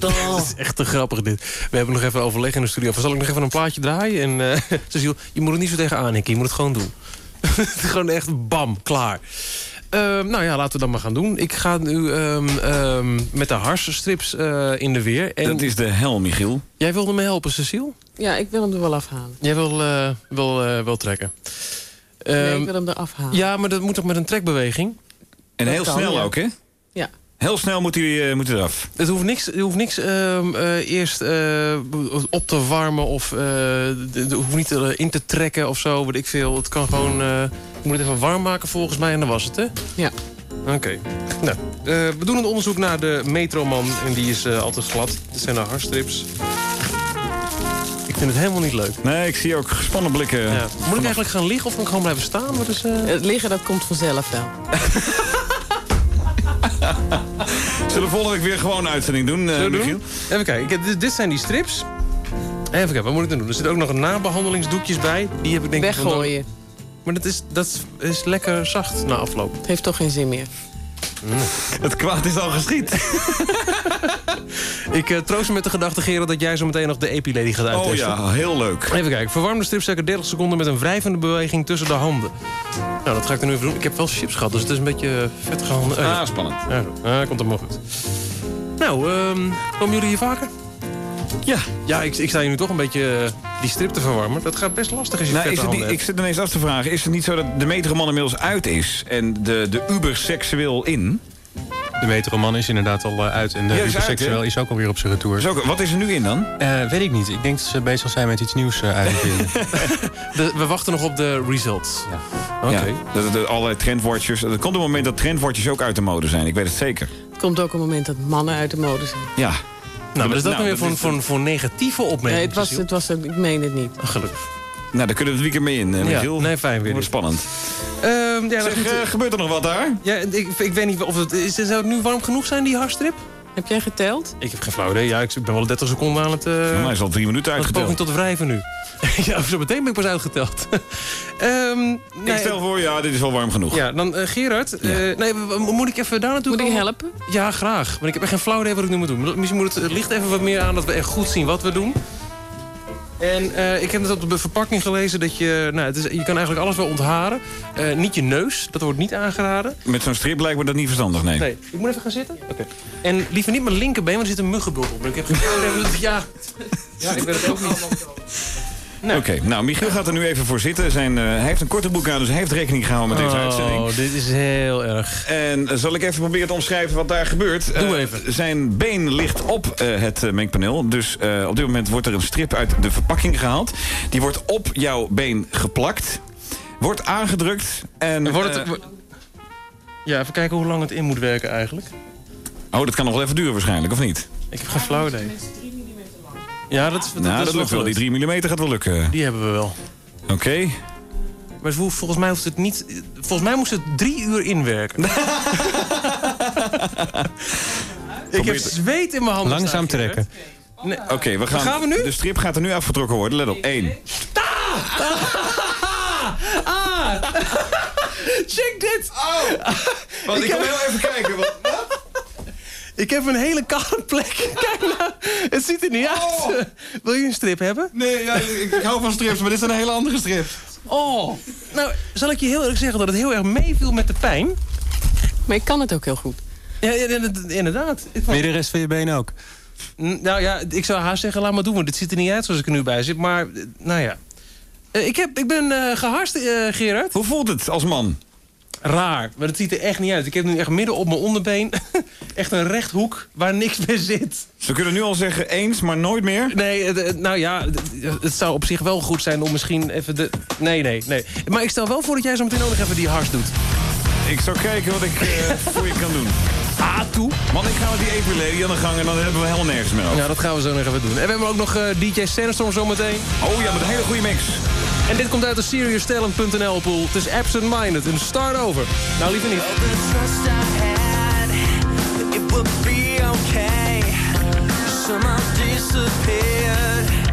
Het is echt te grappig dit. We hebben nog even overleg in de studio. Zal ik nog even een plaatje draaien? En eh Cecile, je moet er niet zo tegenaan hikken. Je moet het gewoon doen. gewoon echt bam, klaar. Ehm, nou ja, laten we dat maar gaan doen. Ik ga nu ehm, ehm, met de harsstrips eh in de weer. En Dat is de hel, Michiel. Jij wilde me helpen, Cecile? Ja, ik wil hem er wel afhalen. Jij wil, eh, wil, eh, wil trekken. nee, Ehm, ik wil hem er afhalen. ja, maar dat moet toch met een trekbeweging? En Dat heel kan, snel ja. ook, hè? Ja. Heel snel moet hij, eh, moet hij eraf. Het hoeft niks, het hoeft niks ehm, eh, eerst eh, op te warmen of eh, het hoeft niet erin te trekken of zo, weet ik veel. Het kan gewoon, eh, je moet het even warm maken volgens mij en dan was het, hè? Ja. Oké. Nou, eh, we doen een onderzoek naar de Metroman en die is eh, altijd glad. Dit zijn de harstrips. Ik vind het helemaal niet leuk. Nee, ik zie ook gespannen blikken. Ja. Moet ik eigenlijk gaan liggen of moet ik gewoon blijven staan? Is, eh, Het liggen, dat komt vanzelf wel. Zullen we volgende week weer gewoon een uitzending doen, eh, Michiel? doen? Even kijken, ik heb- dit, dit zijn die strips. Even kijken, wat moet ik dan doen? Er zitten ook nog een nabehandelingsdoekjes bij. Die heb ik denk ik... Weggooien. Maar dat is, dat is lekker zacht na afloop. Het heeft toch geen zin meer. Het kwaad is al geschied. Ik eh, troost me met de gedachte, Gerard, dat jij zo meteen nog de Epilady gaat Oh uittesten. ja, heel leuk. Even kijken. Verwarm de stripstekker 30 seconden met een wrijvende beweging tussen de handen. Nou, dat ga ik er nu even doen. Ik heb wel chips gehad, dus het is een beetje vettige handen. Eh, Ah, spannend. Ja. Ah, komt allemaal goed. Nou, ehm, komen jullie hier vaker? Ja. Ja, ik, ik sta hier nu toch een beetje eh, die strip te verwarmen. Dat gaat best lastig als je Nou, vette is het niet, ik zit ineens af te vragen, is het niet zo dat de metroman inmiddels uit is... en de, de uber seksueel in? De metroman is inderdaad al eh, uit. En de Ja, is is ook alweer op zijn retour. Is ook- wat is er nu in dan? Eh, weet ik niet. Ik denk dat ze bezig zijn met iets nieuws uh, uit te vinden. De- we wachten nog op de results. Oké. Ja, dat, dat, allerlei trendwoordjes. Er komt een moment dat trendwoordjes ook uit de mode zijn. Ik weet het zeker. Het komt ook een moment dat mannen uit de mode zijn. Ja. Nou, wat is dat Nou, nou weer voor, is- voor, voor negatieve opmerking? Nee, het was, het was, ik meen het niet. Gelukkig. Nou, daar kunnen we het weekend mee in, eh, Ja, Michiel. nee, fijn weer. Wordt spannend. Ehm, ja, Zeg, eh, gebeurt er nog wat daar? ja, ik, ik weet niet of het... Is, zou het nu warm genoeg zijn, die harstrip? Heb jij geteld? Ik heb geen flauw idee. Ja, ik ben wel 30 seconden aan het... eh Voor mij is al drie minuten uitgeteld. poging tot wrijven nu. ja, zo meteen ben ik pas uitgeteld. Ehm, Ik nee, stel voor, ja, dit is wel warm genoeg. Ja, dan eh, Gerard. eh, nee, moet ik even daar naartoe Moet ik komen? helpen? Ja, graag. Want ik heb echt geen flauw idee wat ik nu moet doen. Misschien moet het, het licht even wat meer aan dat we echt goed zien wat we doen. En eh, ik heb net op de verpakking gelezen dat je... Nou, het is, je kan eigenlijk alles wel ontharen. Eh, niet je neus, dat wordt niet aangeraden. Met zo'n strip lijkt me dat niet verstandig, nee. Nee, ik moet even gaan zitten. Oké. En liever niet mijn linkerbeen, want er zit een muggenbult op. En ik heb geen Ja. ja, ik weet het ook niet. Oké, nou, Michiel gaat er nu even voor zitten. Zijn, eh, hij heeft een korte broek aan, dus hij heeft rekening gehouden met deze uitzending. Oh, dit is heel erg. En eh, zal ik even proberen te omschrijven wat daar gebeurt? Doe Eh, even. Zijn been ligt op het mengpaneel. Dus op dit moment wordt er een strip uit de verpakking gehaald. Die wordt op jouw been geplakt. Wordt aangedrukt. En, wordt het, ja, even kijken hoe lang het in moet werken eigenlijk. oh, dat kan nog wel even duren waarschijnlijk, of niet? Ik heb geen flauw idee. Ja, dat, dat, nou, dat lukt wel. Die gelukt. 3 mm gaat wel lukken. Die hebben we wel. Oké. Maar vol- volgens mij hoeft het niet... Volgens mij moest het drie uur inwerken. ik heb zweet in mijn handen Langzaam trekken. Nee. Oké, we gaan, gaan we nu? De strip gaat er nu afgetrokken worden. Let op. 1. Ah! Check dit! Oh! Want ik, heb- wil heel even kijken. Wat, Ik heb een hele koude plek. Kijk nou, het ziet er niet uit. Wil je een strip hebben? Nee, ja, ik, ik hou van strips, maar dit is een hele andere strip. Oh! Nou, zal ik je heel eerlijk zeggen dat het heel erg meeviel met de pijn? Maar ik kan het ook heel goed. Ja, inderdaad. Je de rest van je benen ook? Nou ja, ik zou haast zeggen, laat maar doen. Want dit ziet er niet uit zoals ik er nu bij zit. Maar, eh, nou ja. Eh, ik, heb, ik ben eh geharst, eh, Gerard. Hoe voelt het als man? Raar, maar het ziet er echt niet uit. Ik heb nu echt midden op mijn onderbeen... echt een rechthoek waar niks meer zit. Ze kunnen nu al zeggen eens, maar nooit meer. Nee, nou ja, het- het zou op zich wel goed zijn om misschien even de... Nee, nee, nee. Maar ik stel wel voor dat jij zo meteen ook nog even die hars doet. Ik zal kijken wat ik eh, voor je kan doen. Ah, toe. Man, ik ga met die Epilady aan de gang en dan hebben we helemaal nergens meer over. Ja, dat gaan we zo nog even doen. En we hebben ook nog eh, DJ Sandstorm zometeen. Oh ja, met een hele goede mix. En dit komt uit de SeriousTalent.nl pool. Het is Absent Minded, een start over. Nou, liever niet. trust I had it would be okay. Somehow disappeared.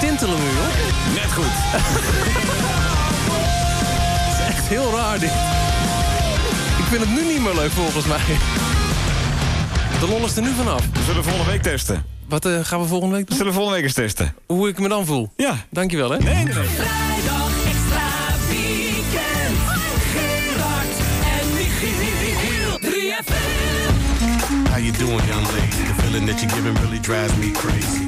Tintelen nu, hoor. Net goed. Het is echt heel raar, dit. Ik vind het nu niet meer leuk, volgens mij. De lol is er nu vanaf. We zullen volgende week testen. Wat eh, gaan we volgende week We doen? zullen volgende week eens testen. Hoe ik me dan voel? Ja. Dankjewel, hè? Nee, nee, nee. Vrijdag extra weekend. Gerard en Michiel. 3FM. How you doing, young lady? The feeling that you're giving really drives me crazy.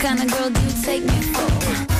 What kind of girl do you take me for?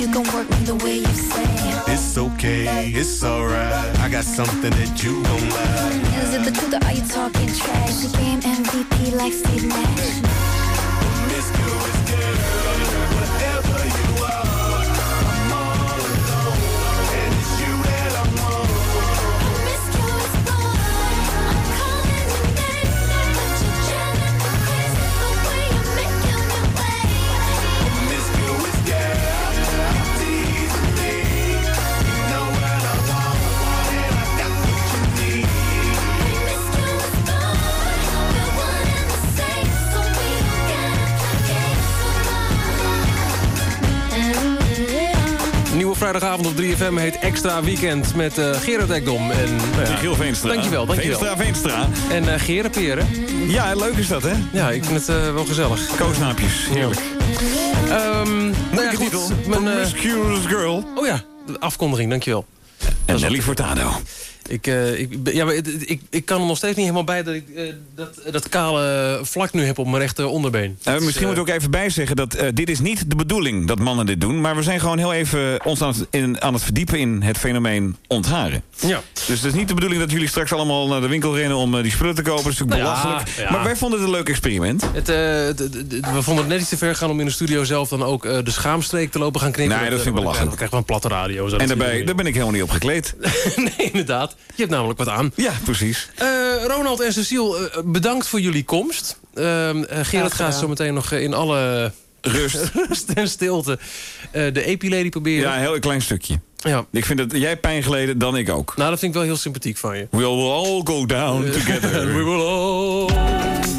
if you can work me the way you say. It's okay, it's alright. I got something that you don't like. Is it the truth or are you talking trash? The game MVP like Steve Nash. Vrijdagavond op 3FM heet Extra Weekend met eh Gerard Ekdom. En, ja, Michiel Veenstra. Dankjewel, dankjewel. Veenstra, Veenstra. En uh, Gerard Peren. Ja, leuk is dat, hè? Ja, ik vind het eh, wel gezellig. Koosnaapjes, heerlijk. Ehm nou ja, goed, mijn, eh, Girl. oh ja, de afkondiging, dankjewel. En Nelly Furtado. Ik, eh, ik, ja, maar ik, ik kan er nog steeds niet helemaal bij dat ik eh, dat, dat kale vlak nu heb op mijn rechter onderbeen. Uh, misschien eh, moet ik ook even bijzeggen dat eh, dit is niet de bedoeling dat mannen dit doen. Maar we zijn gewoon heel even ons aan het, in, aan het verdiepen in het fenomeen ontharen. Ja. Dus het is niet de bedoeling dat jullie straks allemaal naar de winkel rennen om eh, die spullen te kopen. Dat is natuurlijk Nou belachelijk. ja. Maar wij vonden het een leuk experiment. Het, eh, we vonden het net iets te ver gaan om in de studio zelf dan ook eh, de schaamstreek te lopen gaan knippen. Nee, dat vind ik eh, belachelijk. Dan krijgen we een platte radio. Zo En daarbij, daar ben ik helemaal niet op gekleed. nee, inderdaad. Je hebt namelijk wat aan. Ja, precies. Eh, Ronald en Cecile, eh, bedankt voor jullie komst. Ehm, eh, Gerard gaat zo meteen nog in alle Rust. rust en stilte eh, de Epilady proberen. Ja, een heel klein stukje. Ja. Ik vind dat jij pijn geleden, dan ik ook. Nou, dat vind ik wel heel sympathiek van je. We'll all go down together. We will all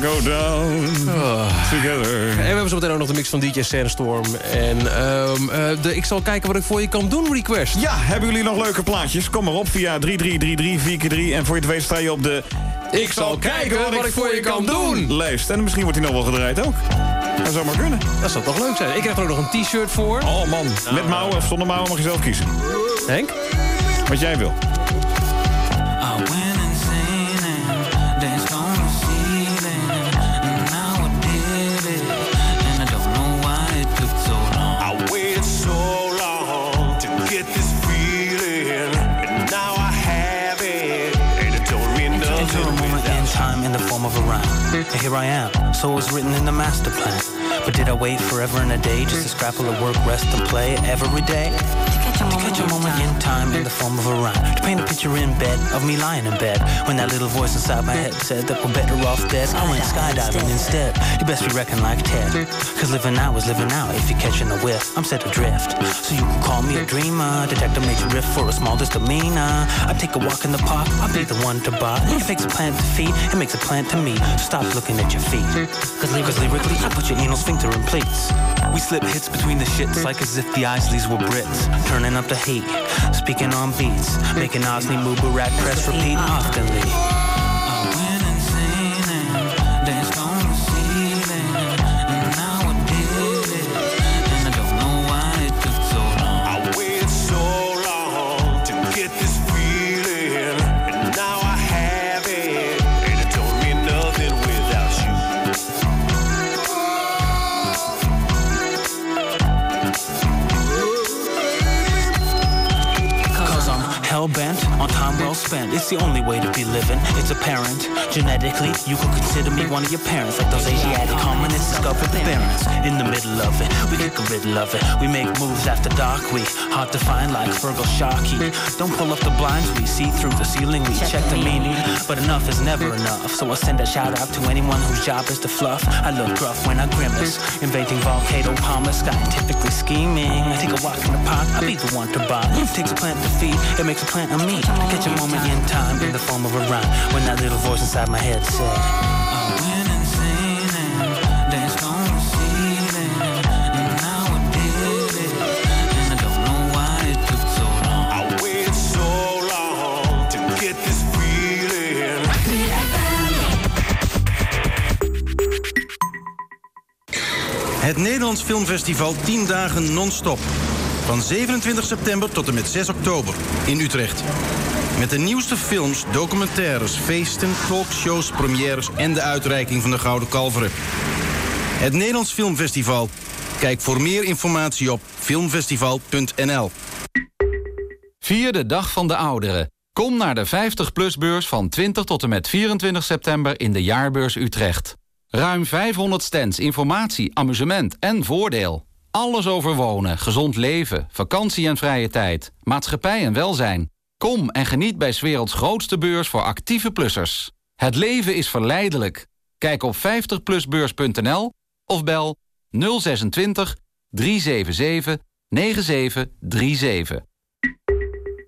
go down together. En we hebben zo meteen ook nog de mix van DJ Sandstorm. En ehm, eh, de Ik zal kijken wat ik voor je kan doen request. Ja, hebben jullie nog leuke plaatjes? Kom maar op via 3333 4x3. En voor je het weet sta je op de... Ik zal kijken wat ik voor je kan doen. Lijst. En misschien wordt hij nog wel gedraaid ook. Dat zou maar kunnen. Dat zou toch leuk zijn. Ik krijg er ook nog een t-shirt voor. Oh man, met mouwen of zonder mouwen mag je zelf kiezen. Henk? Wat jij wil. And here I am, so it was written in the master plan. But did I wait forever and a day just to scrapple at work, rest, and play every day? In time in the form of a rhyme. To paint a picture in bed of me lying in bed. When that little voice inside my head said that we're better off dead, I went skydiving instead. You best be reckoned like Ted. Cause living now is living out if you're catching a whiff. I'm set adrift. So you can call me a dreamer. Makes a riff for a small misdemeanor. I take a walk in the park, I'll be the one to buy. It makes a plant to feed, it makes a plant to me. Stop looking at your feet. Cause lyrically, I put your anal sphincter in plates. We slip hits between the shits like as if the Isleys were Brits. Turning up the heat, speaking on beats, making Osney move, press repeat oftenly. Hell bent on time well spent. It's the only way to be living. It's apparent. Genetically, you could consider me one of your parents, like those Asiatic hominids discovered the barrens. In the middle of it, we get the riddle of it. We make moves after dark. We hard to find like Virgo Sharky. Don't pull up the blinds. We see through the ceiling. We check the meaning, but enough is never enough. So I send a shout out to anyone whose job is to fluff. I look gruff when I grimace, Invading volcano palmers, scientifically scheming. I take a walk in the park. I be the one to buy. Takes a plant to feed. It makes a plant of me. Catch a moment in time in the form of a rhyme. When that little voice inside my head said. I waited so long to get this feeling. Het Nederlands Filmfestival 10 dagen non-stop. Van 27 september tot en met 6 oktober in Utrecht. Met de nieuwste films, documentaires, feesten, talkshows, premières en de uitreiking van de Gouden Kalveren. Het Nederlands Filmfestival. Kijk voor meer informatie op filmfestival.nl. Vier de Dag van de Ouderen. Kom naar de 50PLUS-beurs van 20 tot en met 24 september in de Jaarbeurs Utrecht. Ruim 500 stands, informatie, amusement en voordeel. Alles over wonen, gezond leven, vakantie en vrije tijd, maatschappij en welzijn. Kom en geniet bij 's werelds grootste beurs voor actieve plussers. Het leven is verleidelijk. Kijk op 50plusbeurs.nl of bel 026 377 9737.